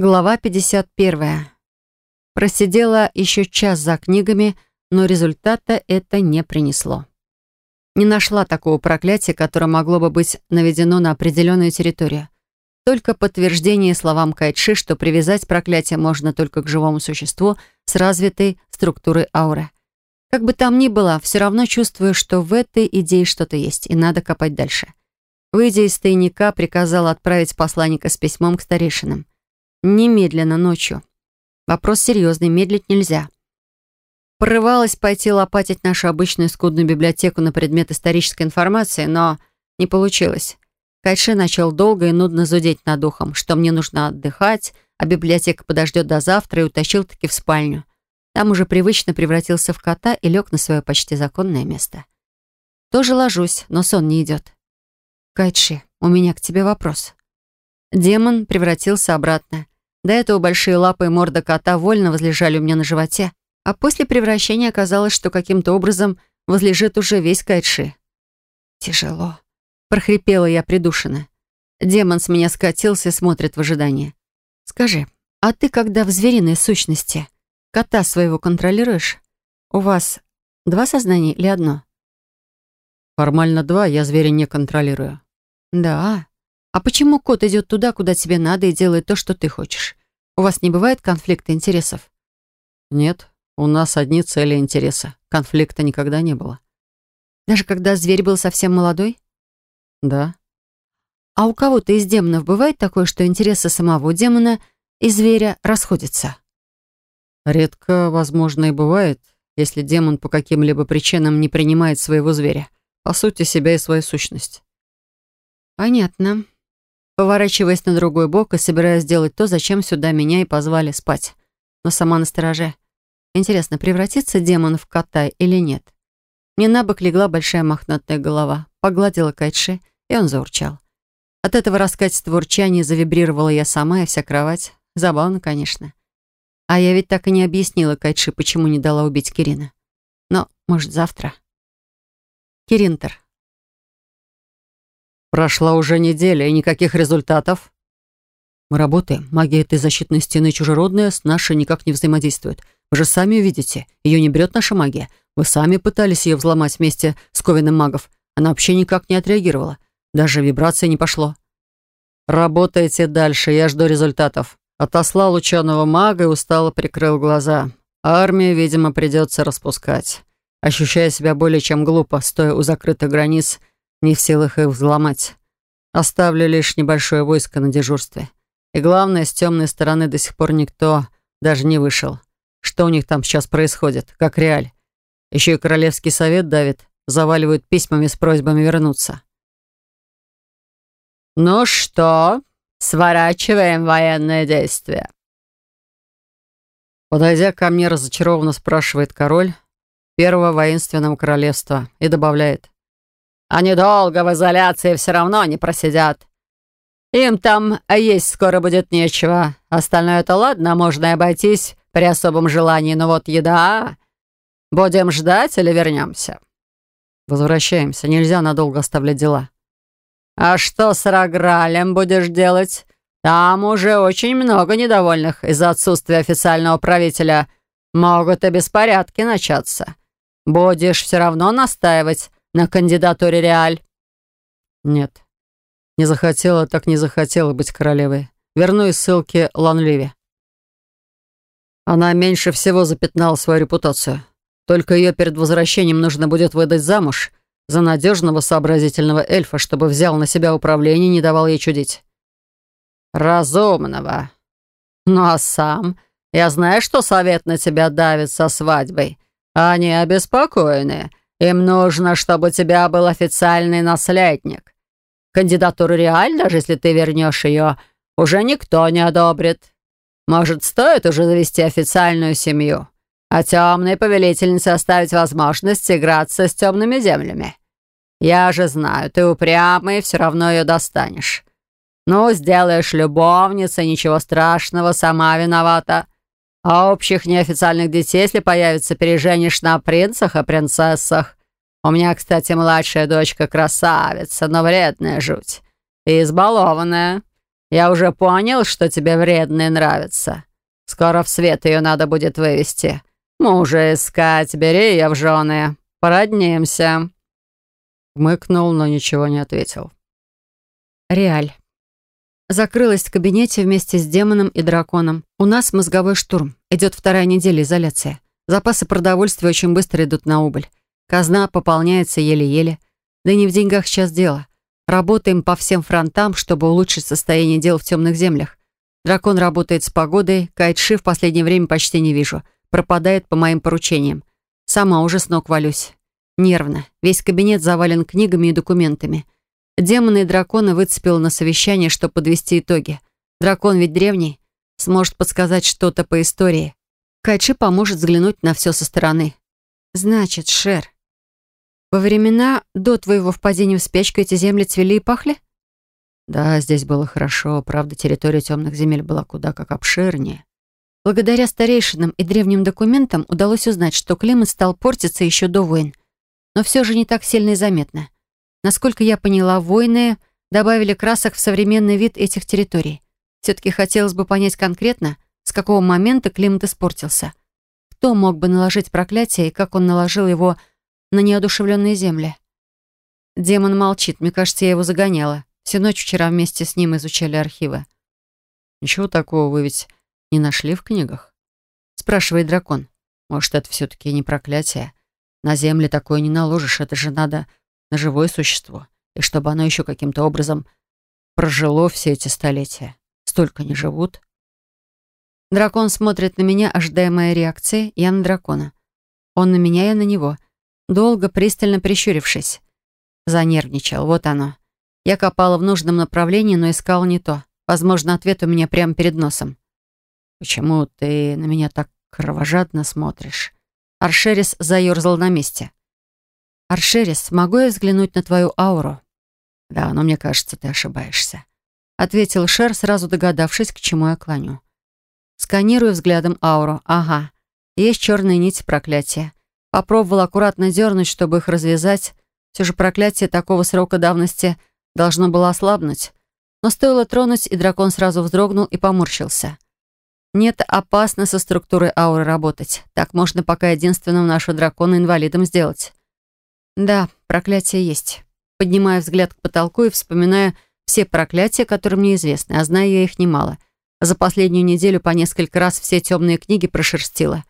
Глава 51. Просидела еще час за книгами, но результата это не принесло. Не нашла такого проклятия, которое могло бы быть наведено на определенную территорию. Только подтверждение словам Кайтши, что привязать проклятие можно только к живому существу с развитой структурой ауры. Как бы там ни было, все равно чувствую, что в этой идее что-то есть, и надо копать дальше. Выйдя из тайника, приказала отправить посланника с письмом к старейшинам. Немедленно, ночью. Вопрос серьезный, медлить нельзя. Порывалась пойти лопатить нашу обычную скудную библиотеку на предмет исторической информации, но не получилось. Кайши начал долго и нудно зудеть над ухом, что мне нужно отдыхать, а библиотека подождет до завтра и утащил таки в спальню. Там уже привычно превратился в кота и лег на свое почти законное место. Тоже ложусь, но сон не идет. Кайши, у меня к тебе вопрос. Демон превратился обратно. До этого большие лапы и морда кота вольно возлежали у меня на животе, а после превращения оказалось, что каким-то образом возлежит уже весь Кайтши. «Тяжело», — прохрипела я придушенно. Демон с меня скатился и смотрит в ожидании. «Скажи, а ты когда в звериной сущности кота своего контролируешь? У вас два сознания или одно?» «Формально два, я зверя не контролирую». «Да, а почему кот идет туда, куда тебе надо, и делает то, что ты хочешь? У вас не бывает конфликта интересов? Нет, у нас одни цели и интересы. Конфликта никогда не было. Даже когда зверь был совсем молодой? Да. А у кого-то из демонов бывает такое, что интересы самого демона и зверя расходятся? Редко, возможно, и бывает, если демон по каким-либо причинам не принимает своего зверя, по сути, себя и свою сущность. Понятно поворачиваясь на другой бок и собираясь сделать то, зачем сюда меня и позвали спать. Но сама на стороже. Интересно, превратится демон в кота или нет? Мне на бок легла большая мохнатая голова, погладила Кайтши, и он заурчал. От этого раскатистого урчания завибрировала я сама и вся кровать. Забавно, конечно. А я ведь так и не объяснила Кайтши, почему не дала убить Кирина. Но, может, завтра. Киринтер. Прошла уже неделя, и никаких результатов. Мы работаем. Магия этой защитной стены чужеродная с нашей никак не взаимодействует. Вы же сами увидите. Ее не берет наша магия. Вы сами пытались ее взломать вместе с Ковиным магов. Она вообще никак не отреагировала. Даже вибрация не пошло. Работайте дальше, я жду результатов. Отослал ученого мага и устало прикрыл глаза. Армию, видимо, придется распускать. Ощущая себя более чем глупо, стоя у закрытых границ, не в силах их взломать. Оставлю лишь небольшое войско на дежурстве. И главное, с темной стороны до сих пор никто даже не вышел. Что у них там сейчас происходит? Как реаль? Еще и Королевский совет давит, заваливают письмами с просьбами вернуться. «Ну что, сворачиваем военное действие?» Подойдя ко мне, разочарованно спрашивает король первого воинственного королевства и добавляет. Они долго в изоляции все равно не просидят. Им там есть скоро будет нечего. Остальное это ладно, можно и обойтись при особом желании, но вот еда... Будем ждать или вернемся?» «Возвращаемся. Нельзя надолго оставлять дела». «А что с Рогралем будешь делать? Там уже очень много недовольных из-за отсутствия официального правителя. Могут и беспорядки начаться. Будешь все равно настаивать, на кандидатуре Реаль?» «Нет. Не захотела, так не захотела быть королевой. Верну из ссылки Ланливи. Она меньше всего запятнала свою репутацию. Только ее перед возвращением нужно будет выдать замуж за надежного сообразительного эльфа, чтобы взял на себя управление и не давал ей чудить». «Разумного. Ну а сам? Я знаю, что совет на тебя давит со свадьбой. Они обеспокоены. Им нужно, чтобы у тебя был официальный наследник. Кандидатуру Реаль, даже если ты вернешь ее, уже никто не одобрит. Может, стоит уже завести официальную семью, а темной повелительнице оставить возможность играться с темными землями. Я же знаю, ты упрямый, все равно ее достанешь. Ну, сделаешь любовницей, ничего страшного, сама виновата. А общих неофициальных детей, если появится, переженишь на принцах и принцессах. У меня, кстати, младшая дочка красавица, но вредная жуть. И избалованная. Я уже понял, что тебе вредные нравятся. Скоро в свет ее надо будет вывести. Мужа искать, бери ее в жены. Породнимся». Мыкнул, но ничего не ответил. Реаль. Закрылась в кабинете вместе с демоном и драконом. У нас мозговой штурм. Идет вторая неделя изоляции. Запасы продовольствия очень быстро идут на убыль. Казна пополняется еле-еле. Да не в деньгах сейчас дело. Работаем по всем фронтам, чтобы улучшить состояние дел в темных землях. Дракон работает с погодой, Кайтши в последнее время почти не вижу. Пропадает по моим поручениям. Сама уже с ног валюсь. Нервно. Весь кабинет завален книгами и документами. Демоны и драконы выцепил на совещание, чтобы подвести итоги. Дракон ведь древний, сможет подсказать что-то по истории. Кайши поможет взглянуть на все со стороны. Значит, Шер, во времена до твоего впадения в спячку эти земли цвели и пахли? Да, здесь было хорошо. Правда, территория темных земель была куда как обширнее. Благодаря старейшинам и древним документам удалось узнать, что климат стал портиться еще до войн. Но все же не так сильно и заметно. Насколько я поняла, войны добавили красок в современный вид этих территорий. Все-таки хотелось бы понять конкретно, с какого момента климат испортился. Кто мог бы наложить проклятие и как он наложил его на неодушевленные земли. Демон молчит. Мне кажется, я его загоняла. Всю ночь вчера вместе с ним изучали архивы. «Ничего такого вы ведь не нашли в книгах?» Спрашивает дракон. «Может, это все-таки не проклятие? На земле такое не наложишь. Это же надо на живое существо. И чтобы оно еще каким-то образом прожило все эти столетия. Столько не живут». Дракон смотрит на меня, ожидая моей реакции. Я на дракона. Он на меня, я на него — долго пристально прищурившись. Занервничал, вот оно. Я копала в нужном направлении, но искала не то. Возможно, ответ у меня прямо перед носом. «Почему ты на меня так кровожадно смотришь?» Аршерис заерзал на месте. «Аршерис, могу я взглянуть на твою ауру?» «Да, но мне кажется, ты ошибаешься», — ответил Шер, сразу догадавшись, к чему я клоню. Сканирую взглядом ауру. Ага, есть черная нить проклятия. Попробовал аккуратно дернуть, чтобы их развязать. Все же проклятие такого срока давности должно было ослабнуть. Но стоило тронуть, и дракон сразу вздрогнул и поморщился. Нет, опасно со структурой ауры работать. Так можно пока единственного нашего дракона инвалидом сделать. Да, проклятие есть. Поднимаю взгляд к потолку и вспоминаю все проклятия, которые мне известны, а знаю я их немало. За последнюю неделю по несколько раз все темные книги прошерстила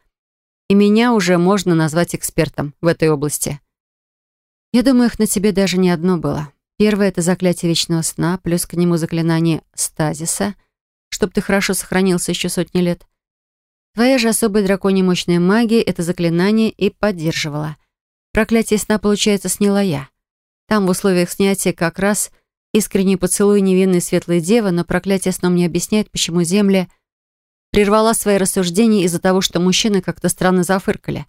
и меня уже можно назвать экспертом в этой области. Я думаю, их на тебе даже не одно было. Первое — это заклятие вечного сна, плюс к нему заклинание стазиса, чтоб ты хорошо сохранился еще сотни лет. Твоя же особая драконья мощная магия это заклинание и поддерживала. Проклятие сна, получается, сняла я. Там в условиях снятия как раз искренний поцелуй невинной светлой девы, но проклятие сном не объясняет, почему земли Прервала свои рассуждения из-за того, что мужчины как-то странно зафыркали.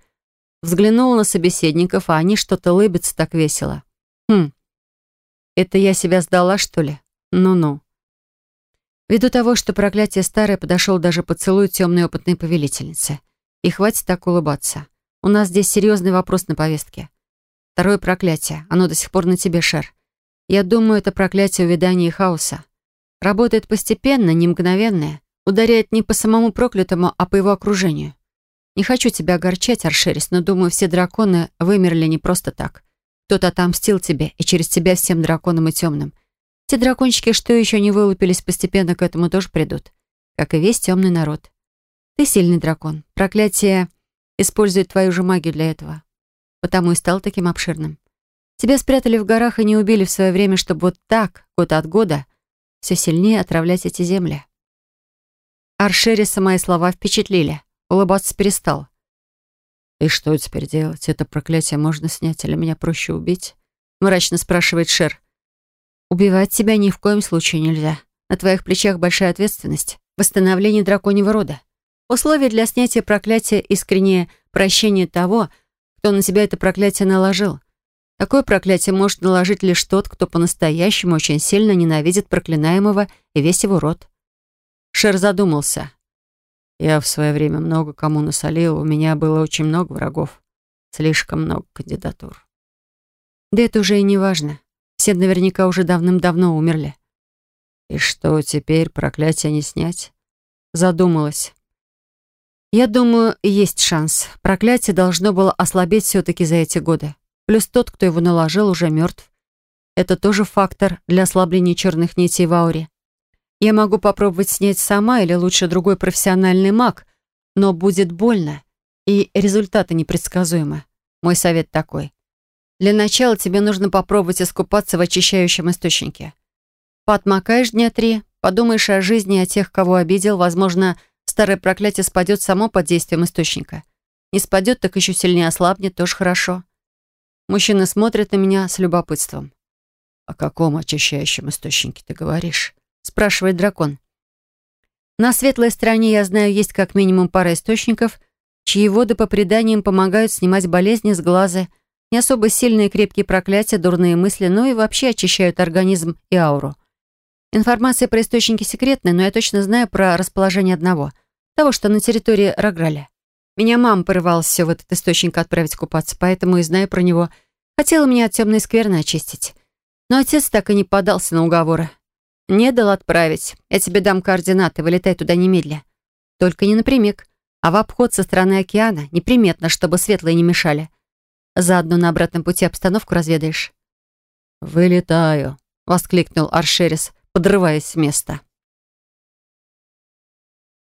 Взглянула на собеседников, а они что-то лыбятся так весело. Хм, это я себя сдала, что ли? Ну-ну. Ввиду того, что проклятие старое, подошел даже поцелуй темной опытной повелительницы. И хватит так улыбаться. У нас здесь серьезный вопрос на повестке. Второе проклятие. Оно до сих пор на тебе, Шер. Я думаю, это проклятие увядания и хаоса. Работает постепенно, не мгновенное. Ударяет не по самому проклятому, а по его окружению. Не хочу тебя огорчать, Аршерис, но думаю, все драконы вымерли не просто так. Кто-то отомстил тебе, и через тебя всем драконам и темным. Те дракончики, что еще не вылупились, постепенно к этому тоже придут. Как и весь темный народ. Ты сильный дракон. Проклятие использует твою же магию для этого. Потому и стал таким обширным. Тебя спрятали в горах и не убили в свое время, чтобы вот так, год от года, все сильнее отравлять эти земли. Аршериса мои слова впечатлили. Улыбаться перестал. «И что теперь делать? Это проклятие можно снять или меня проще убить?» Мрачно спрашивает Шер. «Убивать тебя ни в коем случае нельзя. На твоих плечах большая ответственность. Восстановление драконьего рода. Условие для снятия проклятия искреннее прощение того, кто на себя это проклятие наложил. Такое проклятие может наложить лишь тот, кто по-настоящему очень сильно ненавидит проклинаемого и весь его род. Шер задумался. Я в свое время много кому насолил, у меня было очень много врагов. Слишком много кандидатур. Да это уже и не важно. Все наверняка уже давным-давно умерли. «И что, теперь проклятие не снять?» Задумалась. Я думаю, есть шанс. Проклятие должно было ослабеть все-таки за эти годы. Плюс тот, кто его наложил, уже мертв. Это тоже фактор для ослабления черных нитей в ауре. Я могу попробовать снять сама или лучше другой профессиональный маг, но будет больно, и результаты непредсказуемы. Мой совет такой. Для начала тебе нужно попробовать искупаться в очищающем источнике. Поотмокаешь дня три, подумаешь о жизни и о тех, кого обидел, возможно, старое проклятие спадет само под действием источника. Не спадет, так еще сильнее ослабнет, тоже хорошо. Мужчина смотрит на меня с любопытством. «О каком очищающем источнике ты говоришь?» спрашивает дракон. На светлой стороне, я знаю, есть как минимум пара источников, чьи воды по преданиям помогают снимать болезни с глаза, не особо сильные крепкие проклятия, дурные мысли, но и вообще очищают организм и ауру. Информация про источники секретная, но я точно знаю про расположение одного, того, что на территории Рограля. Меня мама порывалась все в этот источник отправить купаться, поэтому и знаю про него. Хотела меня от темной скверны очистить. Но отец так и не подался на уговоры. Не дал отправить. Я тебе дам координаты, вылетай туда немедля. Только не напрямик, а в обход со стороны океана, неприметно, чтобы светлые не мешали. Заодно на обратном пути обстановку разведаешь. «Вылетаю», — воскликнул Аршерис, подрываясь с места.